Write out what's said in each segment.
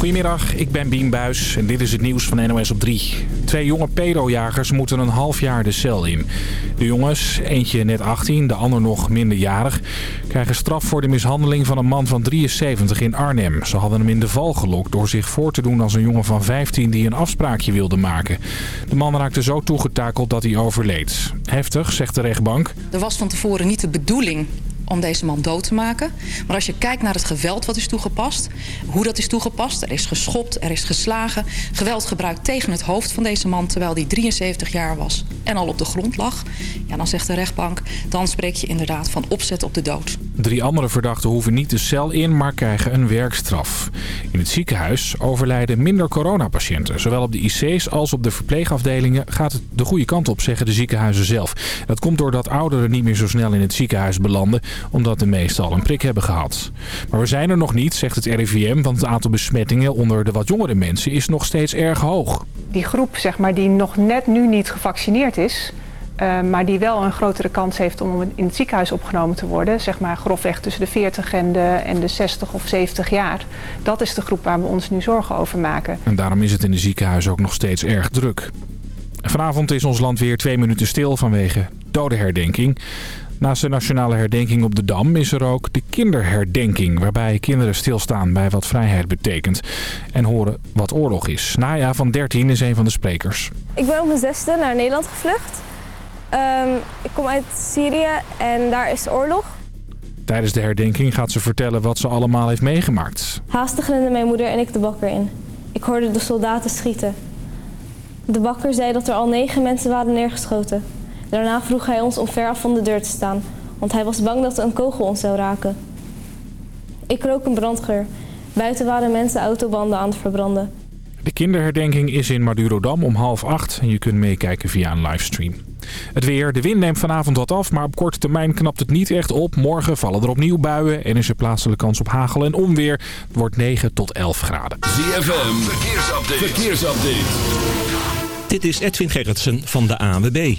Goedemiddag, ik ben Bien Buis en dit is het nieuws van NOS op 3. Twee jonge pedojagers moeten een half jaar de cel in. De jongens, eentje net 18, de ander nog minderjarig... krijgen straf voor de mishandeling van een man van 73 in Arnhem. Ze hadden hem in de val gelokt door zich voor te doen als een jongen van 15... die een afspraakje wilde maken. De man raakte zo toegetakeld dat hij overleed. Heftig, zegt de rechtbank. Er was van tevoren niet de bedoeling om deze man dood te maken. Maar als je kijkt naar het geweld wat is toegepast, hoe dat is toegepast... er is geschopt, er is geslagen, geweld gebruikt tegen het hoofd van deze man... terwijl hij 73 jaar was en al op de grond lag... ja, dan zegt de rechtbank, dan spreek je inderdaad van opzet op de dood. Drie andere verdachten hoeven niet de cel in, maar krijgen een werkstraf. In het ziekenhuis overlijden minder coronapatiënten. Zowel op de IC's als op de verpleegafdelingen gaat het de goede kant op, zeggen de ziekenhuizen zelf. Dat komt doordat ouderen niet meer zo snel in het ziekenhuis belanden, omdat de meesten al een prik hebben gehad. Maar we zijn er nog niet, zegt het RIVM, want het aantal besmettingen onder de wat jongere mensen is nog steeds erg hoog. Die groep zeg maar, die nog net nu niet gevaccineerd is, uh, maar die wel een grotere kans heeft om in het ziekenhuis opgenomen te worden. Zeg maar grofweg tussen de 40 en de, en de 60 of 70 jaar. Dat is de groep waar we ons nu zorgen over maken. En daarom is het in de ziekenhuizen ook nog steeds erg druk. Vanavond is ons land weer twee minuten stil vanwege dodenherdenking. Naast de nationale herdenking op de Dam is er ook de kinderherdenking... waarbij kinderen stilstaan bij wat vrijheid betekent en horen wat oorlog is. Naya van 13 is een van de sprekers. Ik ben op mijn zesde naar Nederland gevlucht. Um, ik kom uit Syrië en daar is oorlog. Tijdens de herdenking gaat ze vertellen wat ze allemaal heeft meegemaakt. Haastig renden mijn moeder en ik de bakker in. Ik hoorde de soldaten schieten. De bakker zei dat er al negen mensen waren neergeschoten. Daarna vroeg hij ons om ver af van de deur te staan, want hij was bang dat een kogel ons zou raken. Ik rook een brandgeur. Buiten waren mensen autobanden aan het verbranden. De kinderherdenking is in Madurodam om half acht en je kunt meekijken via een livestream. Het weer, de wind neemt vanavond wat af, maar op korte termijn knapt het niet echt op. Morgen vallen er opnieuw buien en is er plaatselijke kans op hagel en onweer. Het wordt 9 tot 11 graden. ZFM, verkeersupdate. verkeersupdate. Dit is Edwin Gerritsen van de ANWB.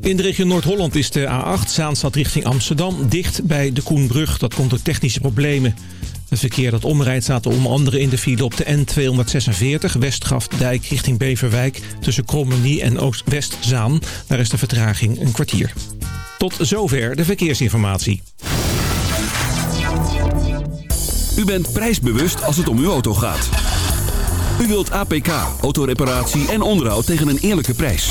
In de regio Noord-Holland is de A8 Zaanstad richting Amsterdam dicht bij de Koenbrug. Dat komt door technische problemen. Het verkeer dat omrijdt staat onder andere in de file op de N246 Westgrafdijk richting Beverwijk tussen Krommenie en Oost-West-Zaan. Daar is de vertraging een kwartier. Tot zover de verkeersinformatie. U bent prijsbewust als het om uw auto gaat. U wilt APK, autoreparatie en onderhoud tegen een eerlijke prijs.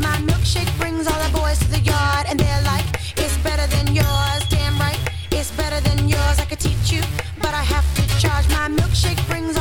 My milkshake brings all the boys to the yard and they're like, it's better than yours. Damn right, it's better than yours. I could teach you, but I have to charge. My milkshake brings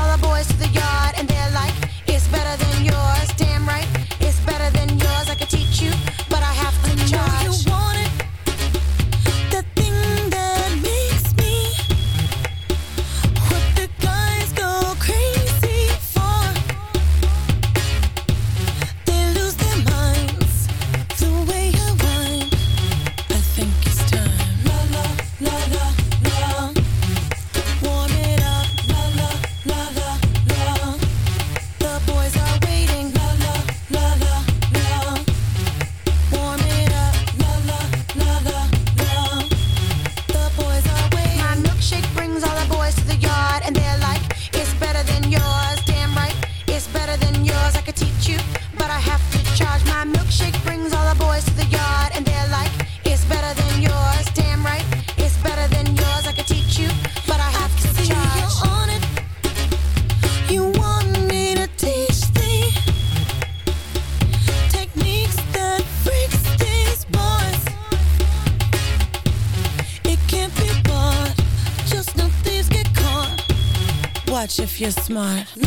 you're smart.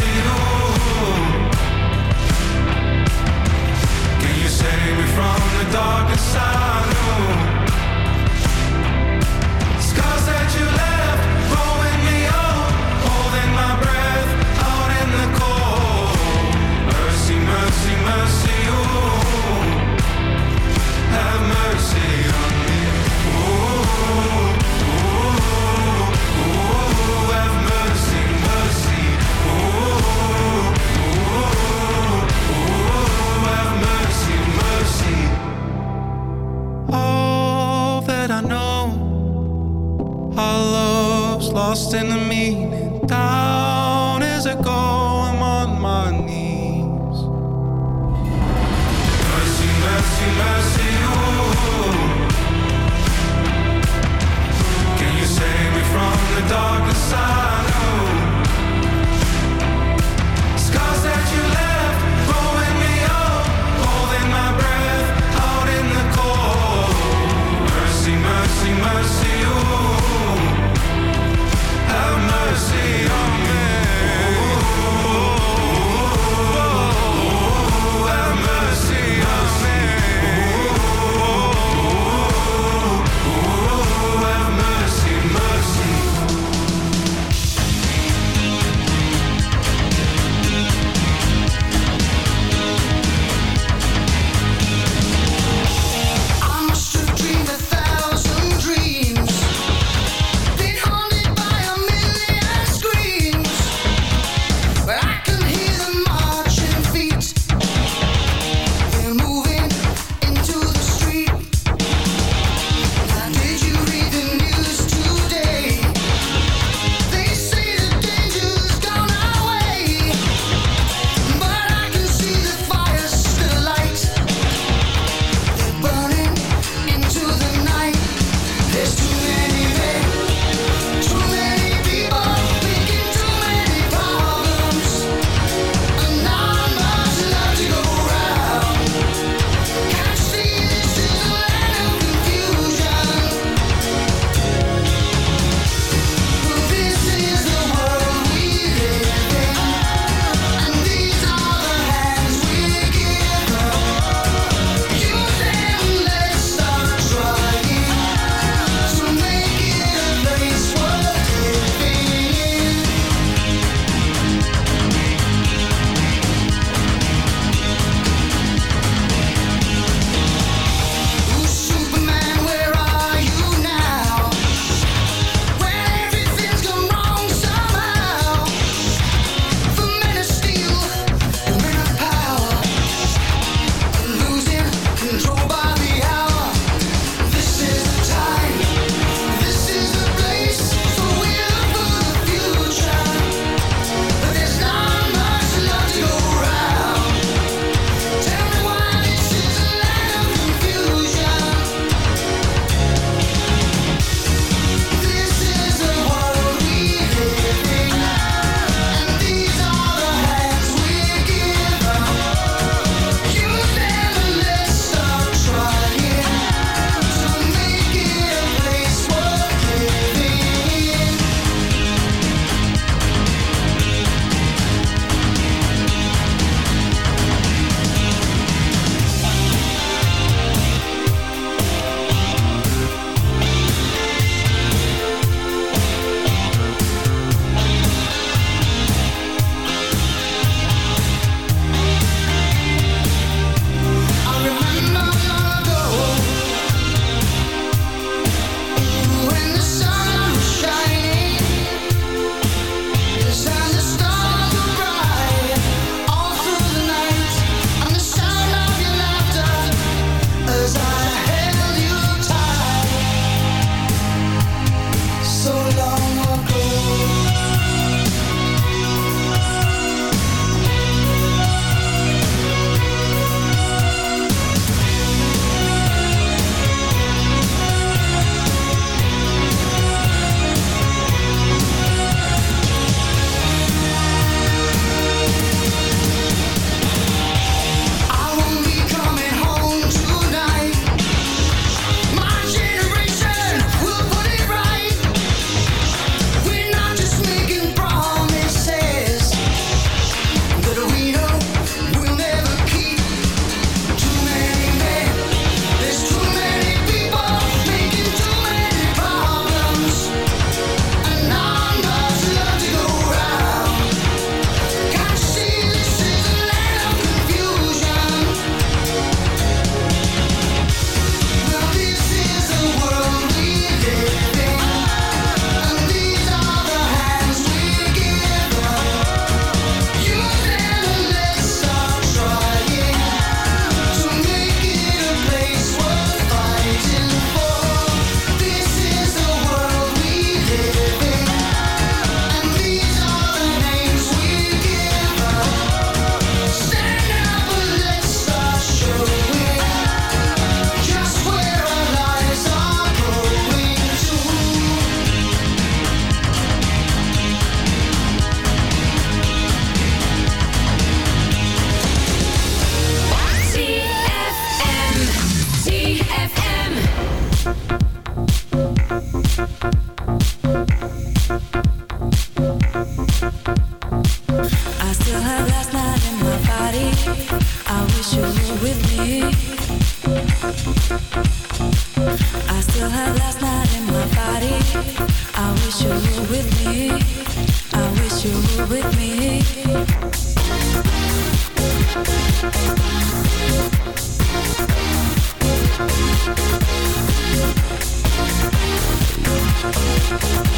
from the darkness I knew Scars that you left me Holding my breath out in the cold. Mercy, mercy, mercy. lost in the meaning. Down is a goal. Thank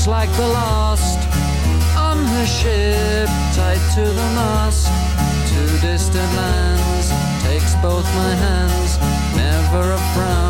just like the last. On her ship, tied to the mast, to distant lands, takes both my hands, never a frown.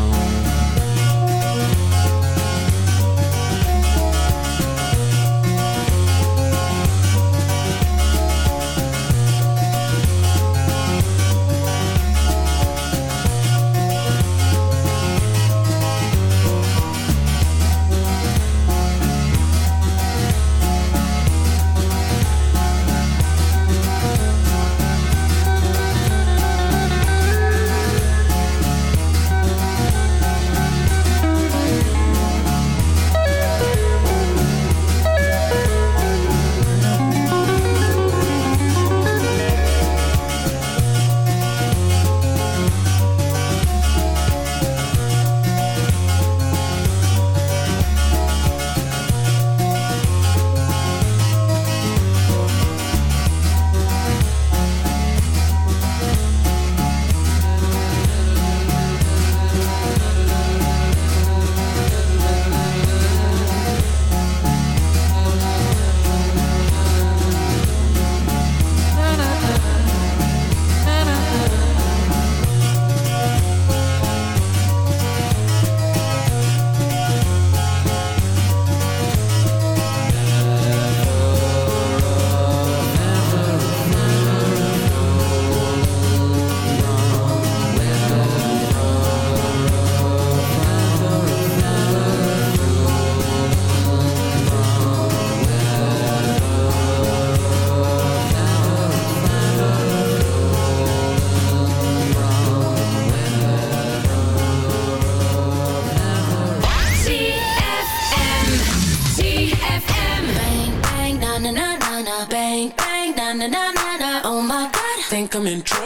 come in try.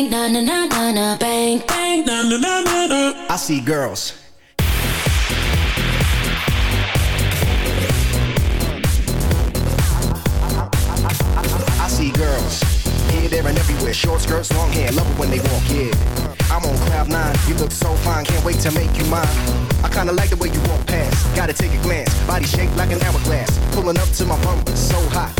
Bang na na na na na bang bang na na na na na. I see girls. I see girls. Here, there, and everywhere. Short skirts, long hair. Love it when they walk, yeah. I'm on cloud nine. You look so fine. Can't wait to make you mine. I kinda like the way you walk past. Gotta take a glance. Body shaped like an hourglass. Pulling up to my bumper. So hot.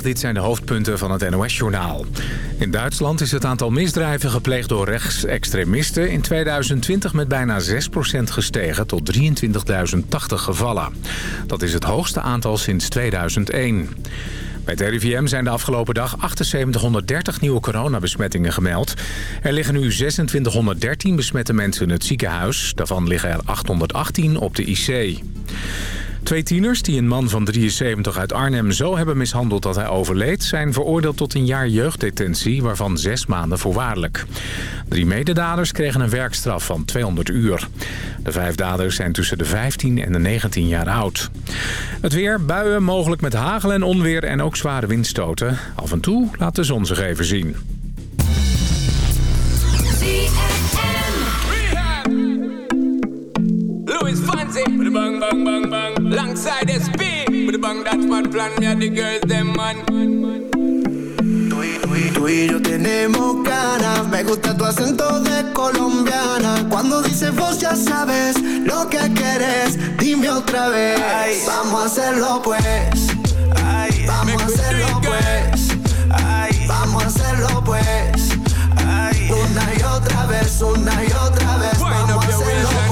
Dit zijn de hoofdpunten van het NOS-journaal. In Duitsland is het aantal misdrijven gepleegd door rechtsextremisten... in 2020 met bijna 6% gestegen tot 23.080 gevallen. Dat is het hoogste aantal sinds 2001. Bij het RIVM zijn de afgelopen dag 7830 nieuwe coronabesmettingen gemeld. Er liggen nu 2613 besmette mensen in het ziekenhuis. Daarvan liggen er 818 op de IC. Twee tieners die een man van 73 uit Arnhem zo hebben mishandeld dat hij overleed... zijn veroordeeld tot een jaar jeugddetentie, waarvan zes maanden voorwaardelijk. Drie mededaders kregen een werkstraf van 200 uur. De vijf daders zijn tussen de 15 en de 19 jaar oud. Het weer, buien, mogelijk met hagel en onweer en ook zware windstoten. Af en toe laat de zon zich even zien. Bang bang bang. Alongside SP with the bang that's my plan. Me and the girls them man. Tú y yo tenemos ganas, me gusta tu acento de colombiana. Cuando dices vos ya sabes lo que quieres, dime otra vez. Vamos a hacerlo pues. Vamos a hacerlo pues. Vamos a hacerlo pues. Una y otra vez, una y otra vez. Wind Vamos a hacerlo pues.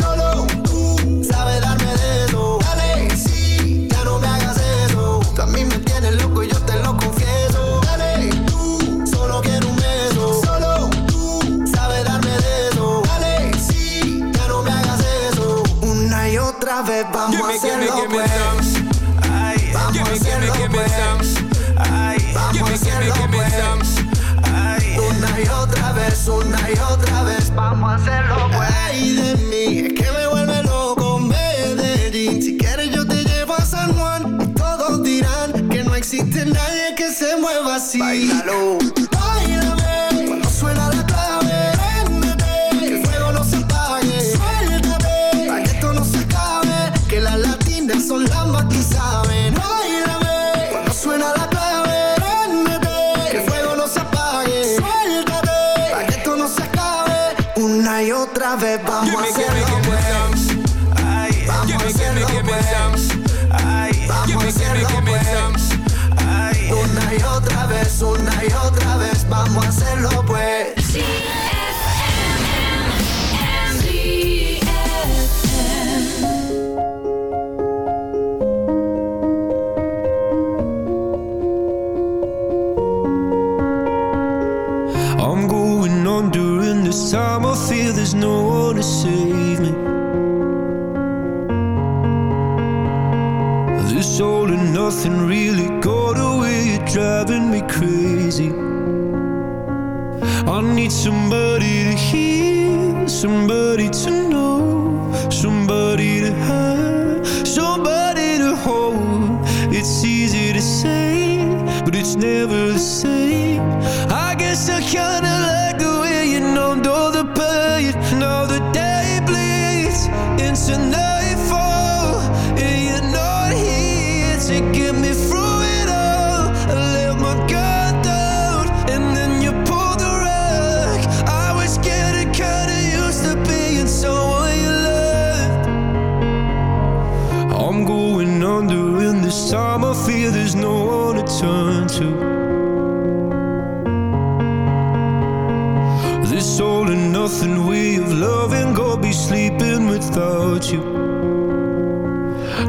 Vez vamos a hacerlo gimme pues. some. Ay, vamos a hacerlo pues. Ay, vamos a hacerlo pues. una y otra vez, una y otra vez, vamos a hacerlo pues. Ay, de mí, es que me vuelve loco Medellín. Si quieres yo te llevo a San Juan. Y todos dirán que no existe nadie que se mueva así. Báilalo. vamos a hacerlo pues. vamos a hacerlo vamos a hacerlo una y otra vez, una y otra vez, vamos a hacerlo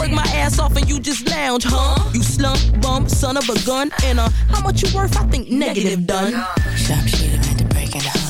Break my ass off and you just lounge, huh? You slump, bump, son of a gun, and uh, how much you worth? I think negative done. Sharp shooter at the break it the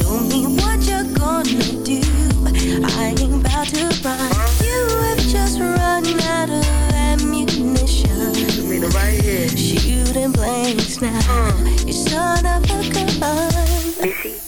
Missy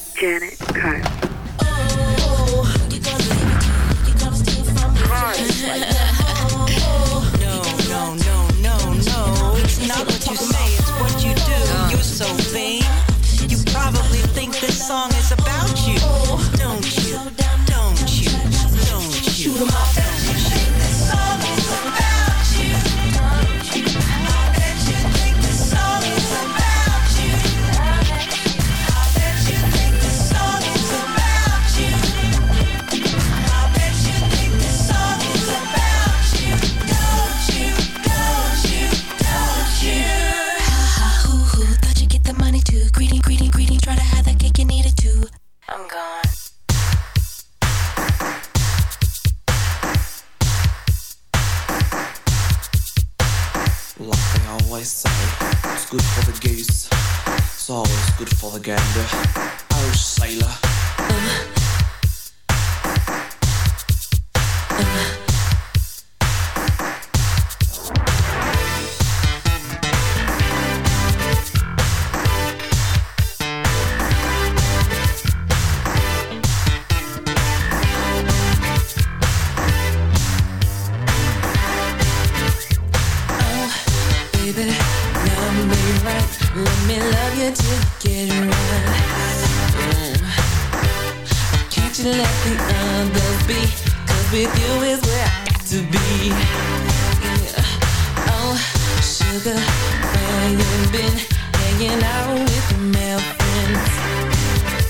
and been hanging out with your male friends.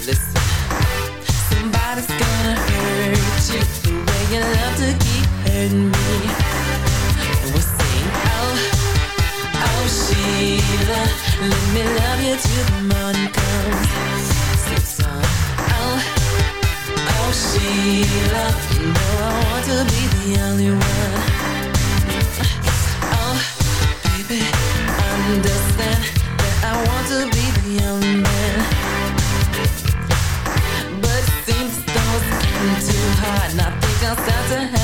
Listen, somebody's gonna hurt you the way you love to keep hurting me. We're saying, oh, oh, Sheila, let me love you till the morning comes. Oh, oh, Sheila, you know I want to be the only one. understand that I want to be the young man. But it seems getting too hard I think I'll start to have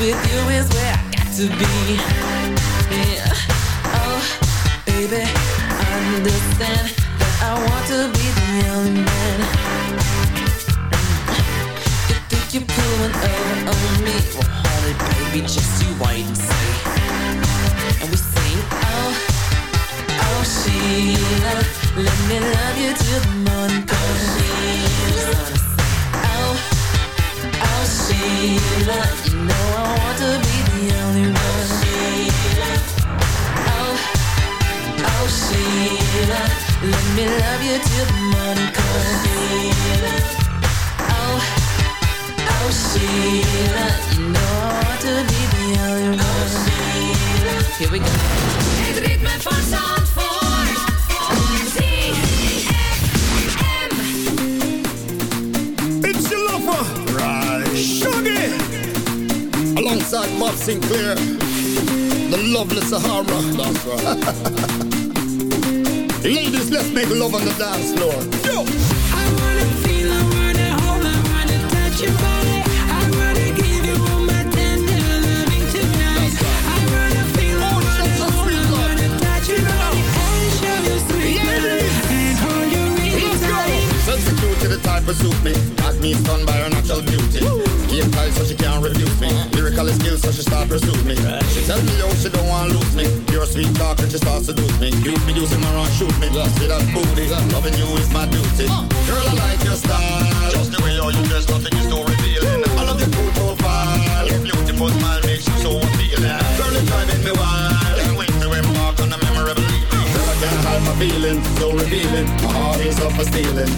with you is where I got to be. Oh, baby, understand that I want to be the only man. Mm. You think you're pulling over on me? Well, it, baby, just you wait and see. And we sing, oh, oh, Sheila, let me love you till the morning comes. Oh, Here we go. Het ritme van Zandvoort. Alongside Bob Sinclar. The lovely Sahara. That's right. Ladies, let's make love on the dance floor. Yo. I wanna feel, I wanna hold, I wanna touch your body. Cute to the type of suit me. Got me stunned by her natural beauty. Game tight so she can't refuse me. Lyrical skills so she start pursue me. She tell me yo she don't want lose me. Pure sweet talk and she starts seduce me. You be using my run shoot me. See that booty, loving you is my duty. Girl I like your style. Just the way you dress, nothing is too revealing. I love your cool profile. Your beautiful smile makes you so appealing. Girl it's driving me wild. Can't wait to embark on a memorable evening. Girl I can't hide my feelings, so revealing. My heart is up for stealing.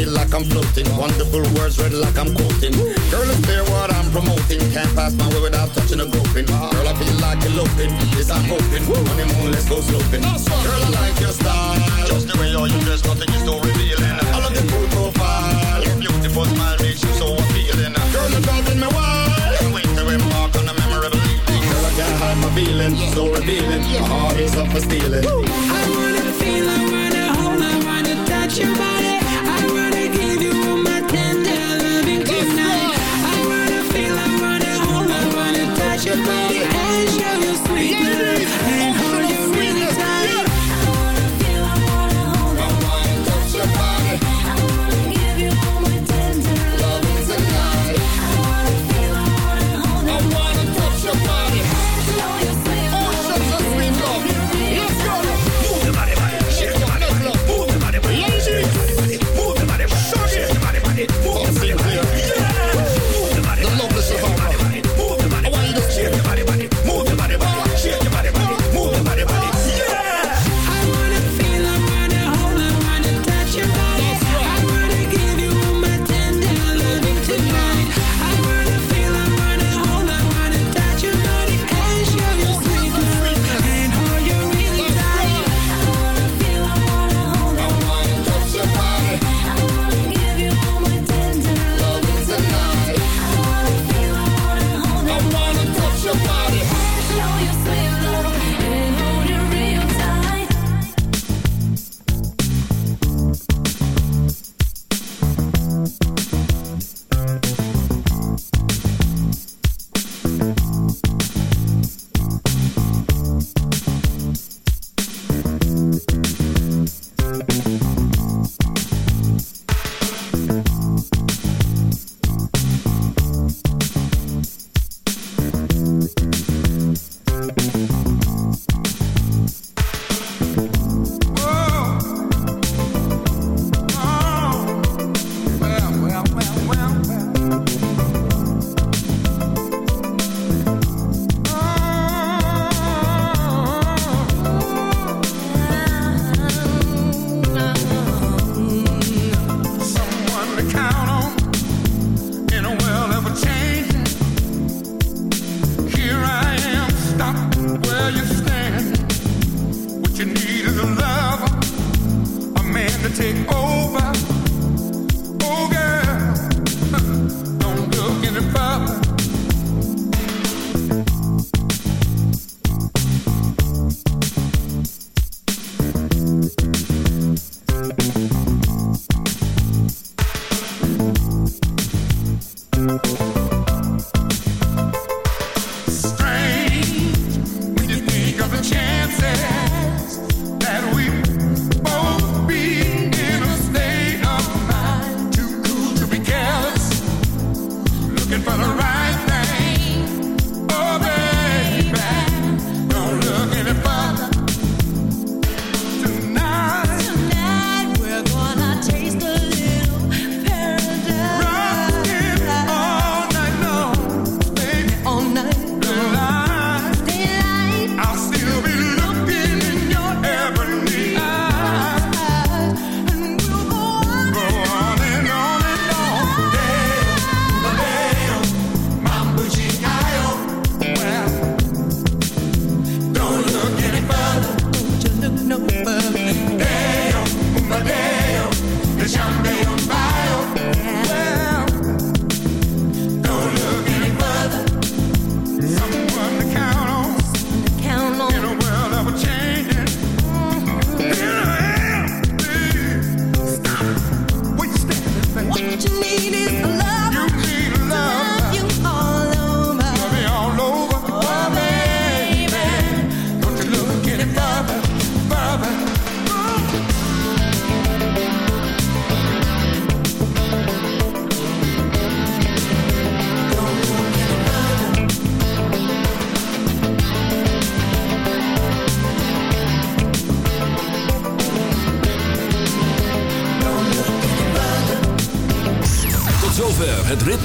Feel like I'm floating. Wonderful words read like I'm quoting. Girl, it's clear what I'm promoting. Can't pass my way without touching a groping. Girl, I feel like eloping. Yes, I'm hoping. Honeymoon, let's go sloping. Girl, I like your style. Just the way you dress, nothing is too revealing. I love your cool profile. Your beautiful smile makes you so appealing. Girl, you're driving me wild. Can't to embark on a memorable evening. Girl, I can't hide my feelings. So revealing. My heart is up for stealing. I wanna feel, I wanna hold, I wanna touch your body.